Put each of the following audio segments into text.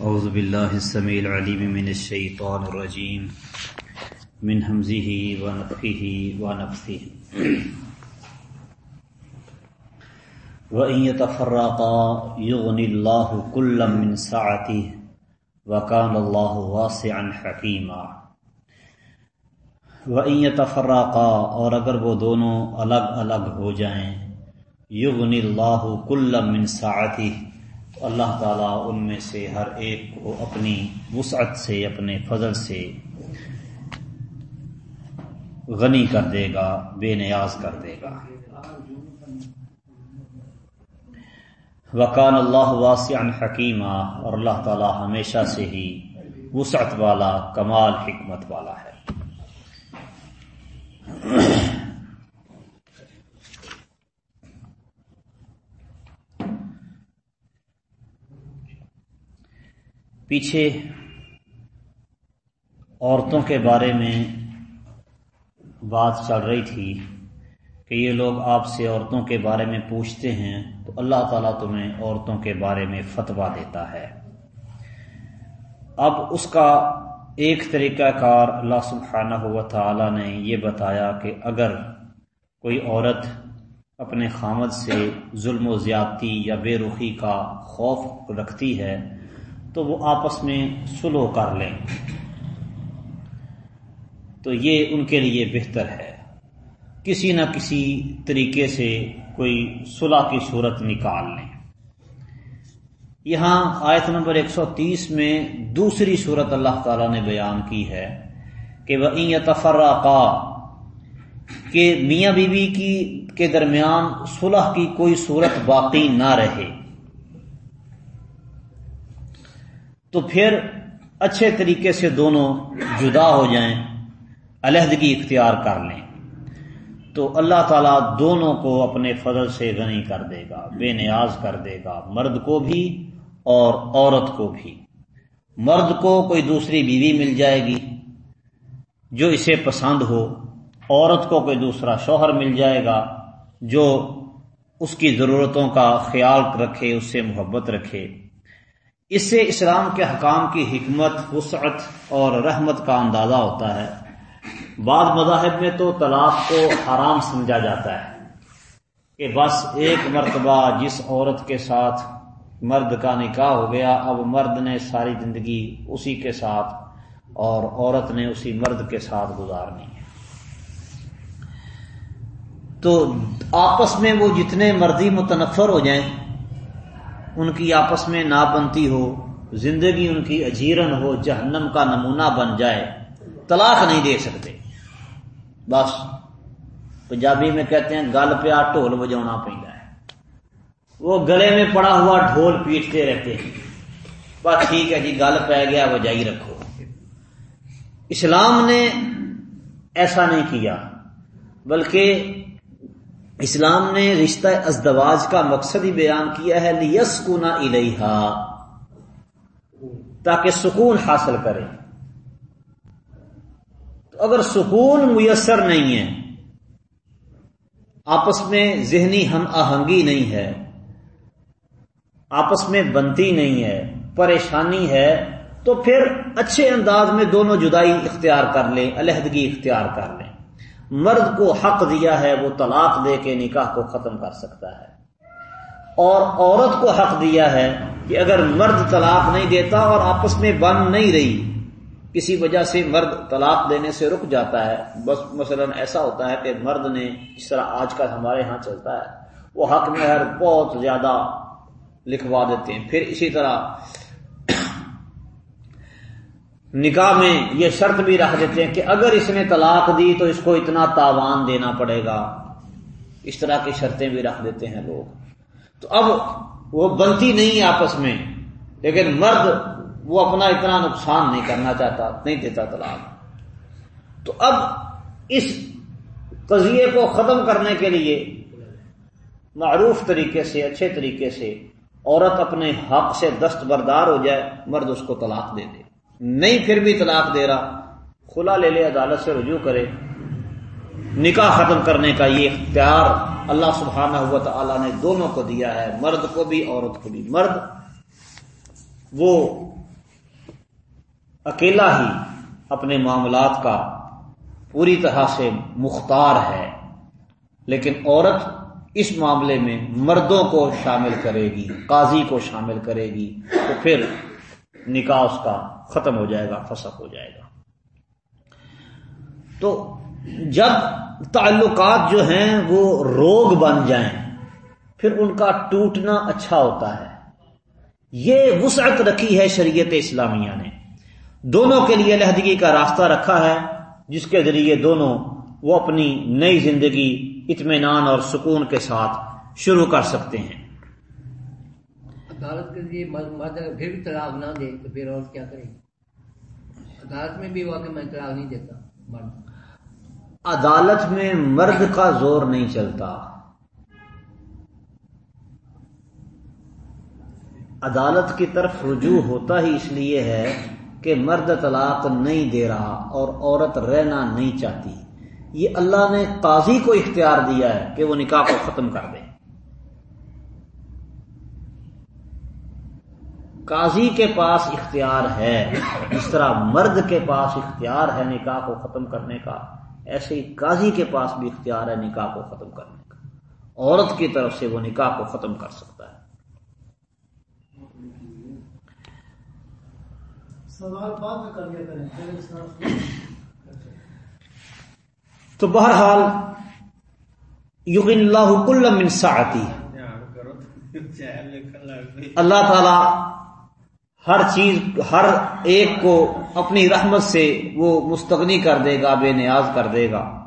أعوذ بالله السميع العليم من الشيطان الرجيم من همزه ونفخه ونفثه وإن يتفرقا يغني الله كلا من سعته وكان الله واسعا حكيما وَإِن يَتَفَرَّقَا اور اگر وہ دونوں الگ الگ ہو جائیں، یغنی اللہ کل من سعتی اللہ تعالیٰ ان میں سے ہر ایک کو اپنی وسعت سے، اپنے فضل سے غنی کر دے گا، بے نیاز کر دے گا۔ وکان اللہ واسع حکیمہ اور اللہ تعالیٰ ہمیشہ سے ہی وسعت والا، کمال، حکمت والا ہے۔ پیچھے عورتوں کے بارے میں بات چل رہی تھی کہ یہ لوگ آپ سے عورتوں کے بارے میں پوچھتے ہیں تو اللہ تعالیٰ تمہیں عورتوں کے بارے میں فتوا دیتا ہے۔ اب اس کا ایک طریقہ کار اللہ سبحانہ و تعالی نے یہ بتایا کہ اگر کوئی عورت اپنے خامد سے ظلم و زیادتی یا بے رخی کا خوف رکھتی ہے تو وہ آپس میں سلو کر لیں۔ تو یہ ان کے لیے بہتر ہے۔ کسی نہ کسی طریقے سے کوئی صلح کی صورت نکال لیں۔ یہاں آیت نمبر 130 میں دوسری صورت اللہ تعالی نے بیان کی ہے کہ وہ تفرقا کہ میاں بیوی بی کی کے درمیان صلح کی کوئی صورت باقی نہ رہے۔ تو پھر اچھے طریقے سے دونوں جدا ہو جائیں، علیحدگی اختیار کر لیں۔ تو اللہ تعالیٰ دونوں کو اپنے فضل سے غنی کر دے گا، بے نیاز کر دے گا، مرد کو بھی اور عورت کو بھی۔ مرد کو کوئی دوسری بیوی مل جائے گی جو اسے پسند ہو، عورت کو کوئی دوسرا شوہر مل جائے گا جو اس کی ضرورتوں کا خیال رکھے، اس سے محبت رکھے۔ اس سے اسلام کے حکام کی حکمت، وسعت اور رحمت کا اندازہ ہوتا ہے۔ بعض مذاہب میں تو طلاق کو حرام سمجھا جاتا ہے کہ بس ایک مرتبہ جس عورت کے ساتھ مرد کا نکاح ہو گیا، اب مرد نے ساری زندگی اسی کے ساتھ اور عورت نے اسی مرد کے ساتھ گزارنی ہے۔ تو آپس میں وہ جتنے مرضی متنفر ہو جائیں ان کی آپس میں نا بنتی ہو، زندگی ان کی اجیرن ہو، جہنم کا نمونہ بن جائے، طلاق نہیں دے سکتے۔ بس، پنجابی میں کہتے ہیں، گل پیا ڈھول بجا پہ وہ گلے میں پڑا ہوا ڈھول پیٹتے رہتے ہیں۔ بس ٹھیک ہے جی گل پی گیا بجائی رکھو۔ اسلام نے ایسا نہیں کیا، بلکہ اسلام نے رشتہ ازدواج کا مقصد ہی بیان کیا ہے لیس کنا الحا تاکہ سکون حاصل کرے تو اگر سکون میسر نہیں ہے، آپس میں ذہنی ہم آہنگی نہیں ہے، آپس میں بنتی نہیں ہے، پریشانی ہے، تو پھر اچھے انداز میں دونوں جدائی اختیار کر لیں، علیحدگی اختیار کر لیں۔ مرد کو حق دیا ہے، وہ طلاق دے کے نکاح کو ختم کر سکتا ہے۔ اور عورت کو حق دیا ہے کہ اگر مرد طلاق نہیں دیتا اور آپس میں بن نہیں رہی، کسی وجہ سے مرد طلاق دینے سے رک جاتا ہے۔ بس مثلا ایسا ہوتا ہے کہ مرد نے جس طرح آج کل ہمارے ہاں چلتا ہے، وہ حق مہر بہت زیادہ لکھوا دیتے ہیں۔ پھر اسی طرح نکاح میں یہ شرط بھی رکھ دیتے ہیں کہ اگر اس نے طلاق دی تو اس کو اتنا تاوان دینا پڑے گا۔ اس طرح کی شرطیں بھی رکھ دیتے ہیں لوگ۔ تو اب وہ بنتی نہیں آپس میں، لیکن مرد وہ اپنا اتنا نقصان نہیں کرنا چاہتا، نہیں دیتا طلاق۔ تو اب اس قضیے کو ختم کرنے کے لیے معروف طریقے سے، اچھے طریقے سے عورت اپنے حق سے دستبردار ہو جائے، مرد اس کو طلاق دے دے۔ نہیں پھر بھی طلاق دے رہا۔ کھلا لے لے، عدالت سے رجوع کرے۔ نکاح ختم کرنے کا یہ اختیار اللہ سبحانہ ہوا تعالیٰ نے دونوں کو دیا ہے۔ مرد کو بھی، عورت کو بھی۔ مرد وہ اکیلا ہی اپنے معاملات کا پوری طرح سے مختار ہے۔ لیکن عورت اس معاملے میں مردوں کو شامل کرے گی، قاضی کو شامل کرے گی۔ تو پھر نکاح اس کا ختم ہو جائے گا فسخ ہو جائے گا۔ تو جب تعلقات جو ہیں وہ روگ بن جائیں، پھر ان کا ٹوٹنا اچھا ہوتا ہے۔ یہ وسعت رکھی ہے شریعت اسلامیہ نے۔ دونوں کے لیے لہدگی کا راستہ رکھا ہے، جس کے ذریعے دونوں وہ اپنی نئی زندگی، اطمینان اور سکون کے ساتھ شروع کر سکتے ہیں۔ عدالت کے لیے مرد اگر پھر بھی طلاق نہ دے تو پھر اور کیا کریں عدالت میں بھی ہوا میں طلاق نہیں دیتا، مرد۔ عدالت میں مرد کا زور نہیں چلتا۔ عدالت کی طرف رجوع ہوتا ہی اس لیے ہے کہ مرد طلاق نہیں دے رہا اور عورت رہنا نہیں چاہتی۔ یہ اللہ نے قاضی کو اختیار دیا ہے کہ وہ نکاح کو ختم کر دے۔ قاضی کے پاس اختیار ہے جس طرح مرد کے پاس اختیار ہے نکاح کو ختم کرنے کا ایسے ہی قاضی کے پاس بھی اختیار ہے نکاح کو ختم کرنے کا۔ عورت کی طرف سے وہ نکاح کو ختم کر سکتا ہے۔ تو بہرحال یغن اللہ کل من سعتی۔ اللہ تعالی ہر چیز، ہر ایک کو اپنی رحمت سے وہ مستغنی کر دے گا، بے نیاز کر دے گا۔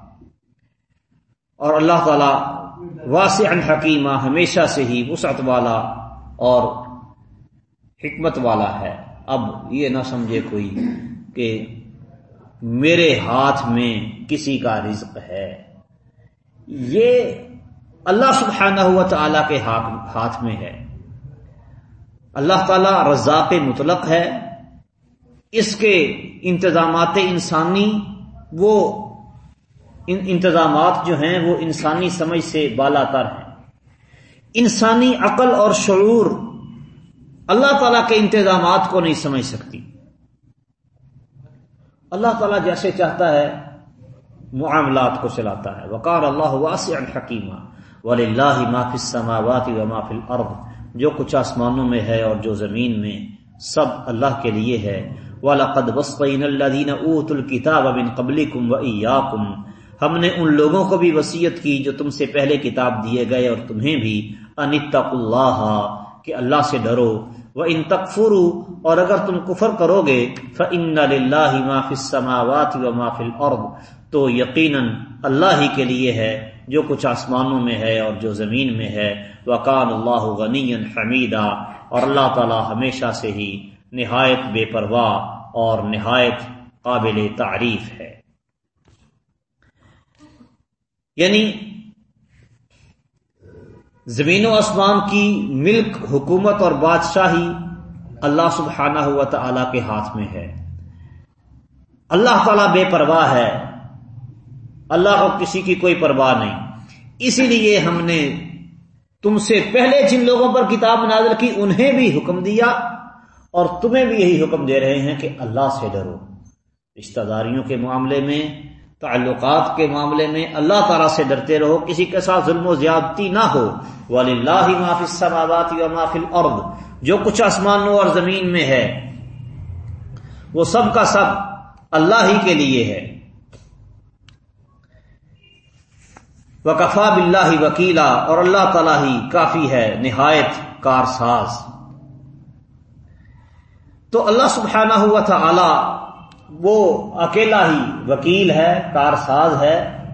اور اللہ تعالی واسع حکیمہ، ہمیشہ سے ہی وسعت والا اور حکمت والا ہے۔ اب یہ نہ سمجھے کوئی کہ میرے ہاتھ میں کسی کا رزق ہے۔ یہ اللہ سبحانہ ہوا تعالی کے ہاتھ میں ہے۔ اللہ تعالی رزاق مطلق ہے۔ اس کے انتظامات انسانی، وہ ان انتظامات جو ہیں، وہ انسانی سمجھ سے بالا تر ہیں۔ انسانی عقل اور شعور اللہ تعالی کے انتظامات کو نہیں سمجھ سکتی۔ اللہ تعالیٰ جیسے چاہتا ہے، معاملات کو چلاتا ہے۔ وقار اللہ واسع حکیمہ ولی اللہ معافی سماوات و معافی الارض جو کچھ آسمانوں میں ہے اور جو زمین میں سب اللہ کے لیے ہے۔ وَلَقَدْ وَصْطَيْنَ الَّذِينَ أُوتُوا الْكِتَابَ مِن قَبْلِكُمْ وَإِيَّاكُمْ۔ ہم نے ان لوگوں کو بھی وسیعت کی جو تم سے پہلے کتاب دیے گئے اور تمہیں بھی۔ انتق اللہ کہ اللہ سے ڈرو۔ وہ ان تکفرو اور اگر تم کفر کرو گے فن اللہ معاف سماوات و محفل اور تو یقیناً اللہ ہی کے لیے ہے۔ جو کچھ آسمانوں میں ہے اور جو زمین میں ہے وقان اللہ غنی حمیدہ اور اللہ تعالی ہمیشہ سے ہی نہایت بے پرواہ اور نہایت قابل تعریف ہے۔ یعنی زمین و آسمان کی ملک، حکومت اور بادشاہی اللہ سبحانہ ہوا تعالی کے ہاتھ میں ہے۔ اللہ تعالی بے پرواہ ہے اللہ کو کسی کی کوئی پرواہ نہیں۔ اسی لیے ہم نے تم سے پہلے جن لوگوں پر کتاب نازل کی، انہیں بھی حکم دیا اور تمہیں بھی یہی حکم دے رہے ہیں کہ اللہ سے ڈرو۔ رشتہ داریوں کے معاملے میں، تعلقات کے معاملے میں اللہ تعالیٰ سے ڈرتے رہو، کسی کے ساتھ ظلم و زیادتی نہ ہو۔ ولی اللہ معافی سماوات و محفل عرب جو کچھ آسمانوں اور زمین میں ہے، وہ سب کا سب اللہ ہی کے لیے ہے۔ وکفا بلّہ وکیلا اور اللہ تعالیٰ ہی کافی ہے، نہایت کار ساز تو اللہ سبحانہ ہوا تھا وہ اکیلا ہی وکیل ہے، کارساز ہے۔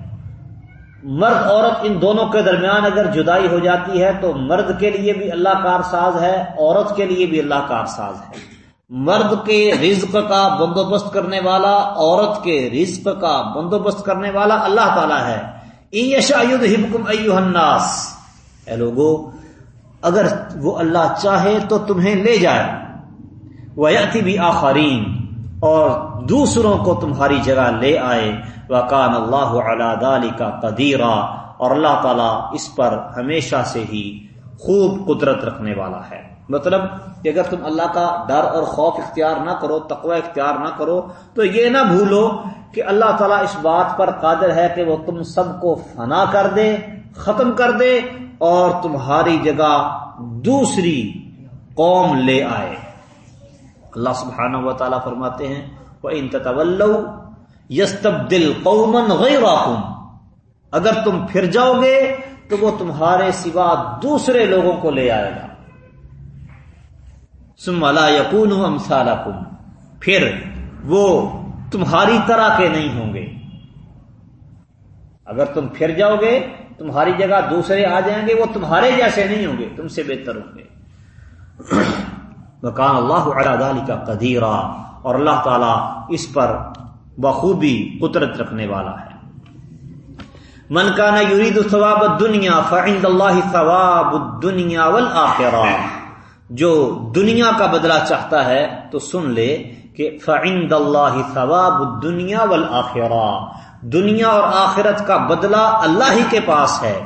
مرد، عورت ان دونوں کے درمیان اگر جدائی ہو جاتی ہے تو مرد کے لیے بھی اللہ کارساز ہے، عورت کے لیے بھی اللہ کارساز ہے۔ مرد کے رزق کا بندوبست کرنے والا، عورت کے رزق کا بندوبست کرنے والا اللہ تعالی ہے۔ الناس. اے لوگو، اگر وہ اللہ چاہے تو تمہیں لے جائے۔ وہ بھی آخرین اور دوسروں کو تمہاری جگہ لے آئے۔ وکان اللہ علی کا قدیرہ اور اللہ تعالی اس پر ہمیشہ سے ہی خوب قدرت رکھنے والا ہے۔ مطلب کہ اگر تم اللہ کا ڈر اور خوف اختیار نہ کرو، تقوی اختیار نہ کرو، تو یہ نہ بھولو کہ اللہ تعالیٰ اس بات پر قادر ہے کہ وہ تم سب کو فنا کر دے، ختم کر دے اور تمہاری جگہ دوسری قوم لے آئے۔ اللہ سبحانہ و تعالیٰ فرماتے ہیں وہ انتطول یس تبدیل قومن غیر اگر تم پھر جاؤ گے تو وہ تمہارے سوا دوسرے لوگوں کو لے آئے گا۔ سم یقون امسالکم پھر وہ تمہاری طرح کے نہیں ہوں گے۔ اگر تم پھر جاؤ گے، تمہاری جگہ دوسرے آ جائیں گے، وہ تمہارے جیسے نہیں ہوں گے، تم سے بہتر ہوں گے۔ مکان اللہ علی کا قدیرہ اور اللہ تعالی اس پر بخوبی قدرت رکھنے والا ہے۔ من کا نا یورید ثواب دنیا فعند اللہ ثواب دنیا والآخرہ۔ جو دنیا کا بدلہ چاہتا ہے تو سن لے کہ فعند اللہ ثواب دنیا والآخرہ۔ دنیا اور آخرت کا بدلہ اللہ ہی کے پاس ہے۔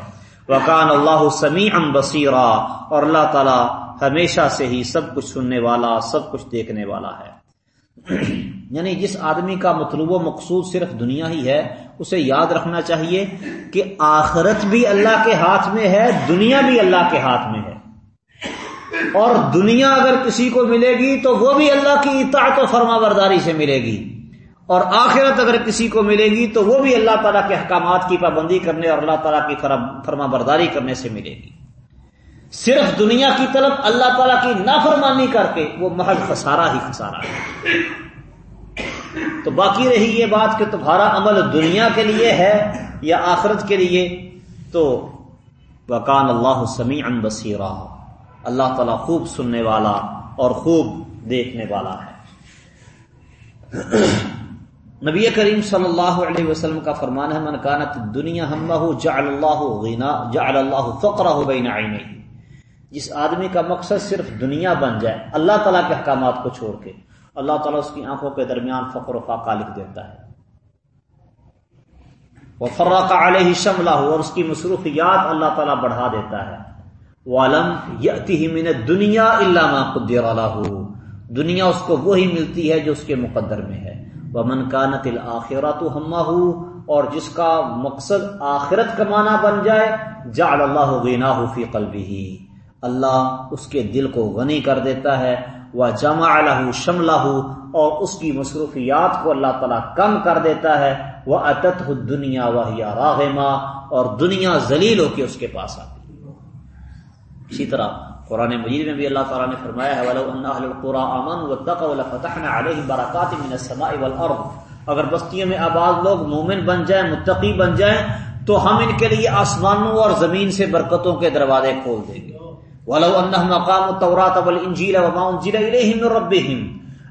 وکان اللہ سمیع بصیرا۔ اور اللہ تعالی ہمیشہ سے ہی سب کچھ سننے والا، سب کچھ دیکھنے والا ہے۔ یعنی جس آدمی کا مطلوب و مقصود صرف دنیا ہی ہے، اسے یاد رکھنا چاہیے کہ آخرت بھی اللہ کے ہاتھ میں ہے، دنیا بھی اللہ کے ہاتھ میں ہے۔ اور دنیا اگر کسی کو ملے گی تو وہ بھی اللہ کی اطاعت و فرما برداری سے ملے گی اور آخرت اگر کسی کو ملے گی تو وہ بھی اللہ تعالیٰ کے احکامات کی پابندی کرنے اور اللہ تعالیٰ کی فرما برداری کرنے سے ملے گی۔ صرف دنیا کی طرف اللہ تعالیٰ کی نافرمانی کر کے وہ محض خسارہ ہی خسارہ ہے۔ تو باقی رہی یہ بات کہ تمہارا عمل دنیا کے لیے ہے یا آخرت کے لیے؟ تو وکان اللہ سمیع بصیرہ اللہ تعالیٰ خوب سننے والا اور خوب دیکھنے والا ہے۔ نبی کریم صلی اللہ علیہ وسلم کا فرمان ہے، من کانت دنیا ہم جعل اللہ غنا، جعل اللہ فقرہ بین عینیہ۔ جس آدمی کا مقصد صرف دنیا بن جائے، اللہ تعالیٰ کے احکامات کو چھوڑ کے، اللہ تعالیٰ اس کی آنکھوں کے درمیان فقر و فاقہ لکھ دیتا ہے۔ وہ فرق علیہ شملہ اور اس کی مصروفیات اللہ تعالیٰ بڑھا دیتا ہے۔ والم من دنیا علامہ قدر دنیا اس کو وہی ملتی ہے جو اس کے مقدر میں ہے۔ وہ من کا نتل آخرات اور جس کا مقصد آخرت کمانا بن جائے جا اللہ غنا فی قلبی اللہ اس کے دل کو غنی کر دیتا ہے۔ وہ جمع الح شملہ اور اس کی مصروفیات کو اللہ تعالیٰ کم کر دیتا ہے۔ وہ اطت دنیا راغما اور دنیا ذلیل ہو کے اس کے پاس آتی اسی طرح قرآن مجید میں بھی اللہ تعالیٰ نے فرمایا ہے اگر بستیوں میں آباد لوگ مومن بن جائیں، متقی بن جائیں، تو ہم ان کے لیے آسمانوں اور زمین سے برکتوں کے دروازے کھول دیں گے۔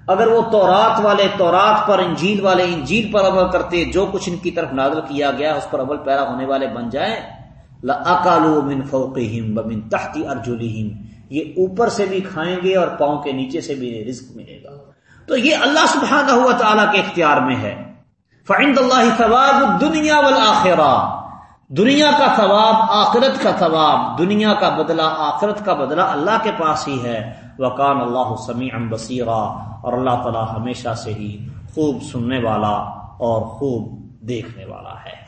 اگر وہ تورات والے، تورات پر انجیل والے، انجیل پر عمل کرتے، جو کچھ ان کی طرف نازل کیا گیا، اس پر عمل پیرا ہونے والے بن جائیں من فوقہم ومن تحت ارجلہم یہ اوپر سے بھی کھائیں گے اور پاؤں کے نیچے سے بھی رزق ملے گا۔ تو یہ اللہ سبحانہ ہوا تعالیٰ کے اختیار میں ہے۔ فعند اللہ ثواب دنیا والآخرہ دنیا کا ثواب آخرت کا ثواب، دنیا کا بدلہ آخرت کا بدلہ اللہ کے پاس ہی ہے۔ وکان اللہ سمیع بصیرہ اور اللہ تعالی ہمیشہ سے ہی خوب سننے والا اور خوب دیکھنے والا ہے۔